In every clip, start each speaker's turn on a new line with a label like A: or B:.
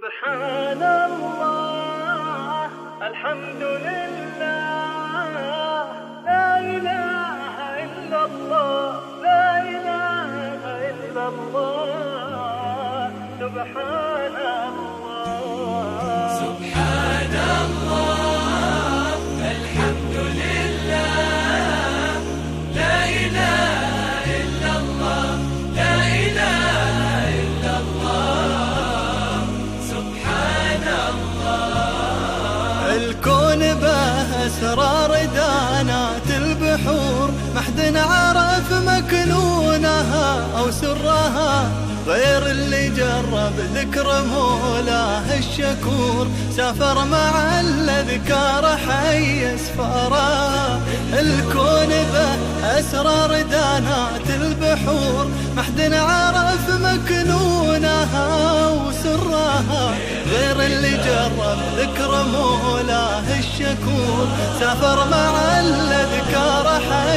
A: سبحان الله الحمد لله لا إله إلا الله لا إله إلا الله سبحان الله
B: أسرار دانات البحور ما حد عرف مكنونها أو سرها. غير اللي جرب ذكر مولاه الشكور سافر مع الأذكار حي اسفاره الكون به أسرار دانات البحور ما حد عرف جرب ذكر مولاه الشكور سافر مع الأذكار حي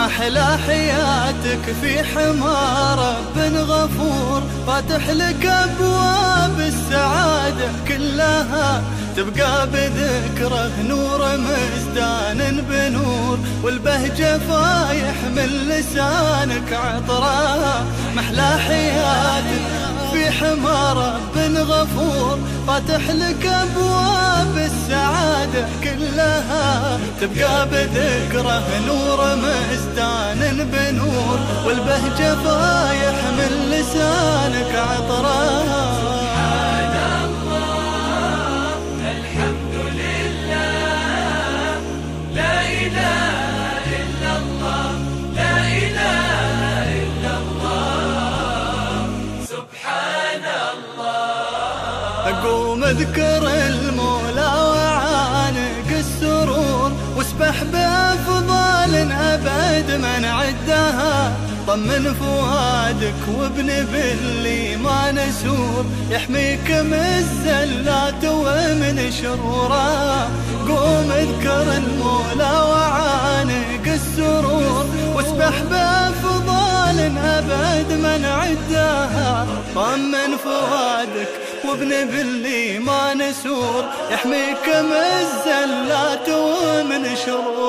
B: محلى حياتك في حمى رب غفور فاتح لك أبواب السعادة كلها. تبقى بذكره نور مزدان بنور والبهجة فايح من لسانك عطرها محلى حياتك في حمى رب غفور فاتح لك كلها تبقى بذكره نور مزدان بنور والبهجة فايح من لسانك عطرها
C: سبحان الله الحمد لله لا إله إلا الله لا إله إلا الله سبحان الله.
B: أقوم أذكر المولى طمن فؤادك وابن باللي ما نسور يحميك من الزلات ومن شروره قوم اذكر المولى وعانق السرور. واسبح بأفضال أبد من عدها طمن فؤادك وابن باللي ما نسور يحميك من الزلات ومن شرورها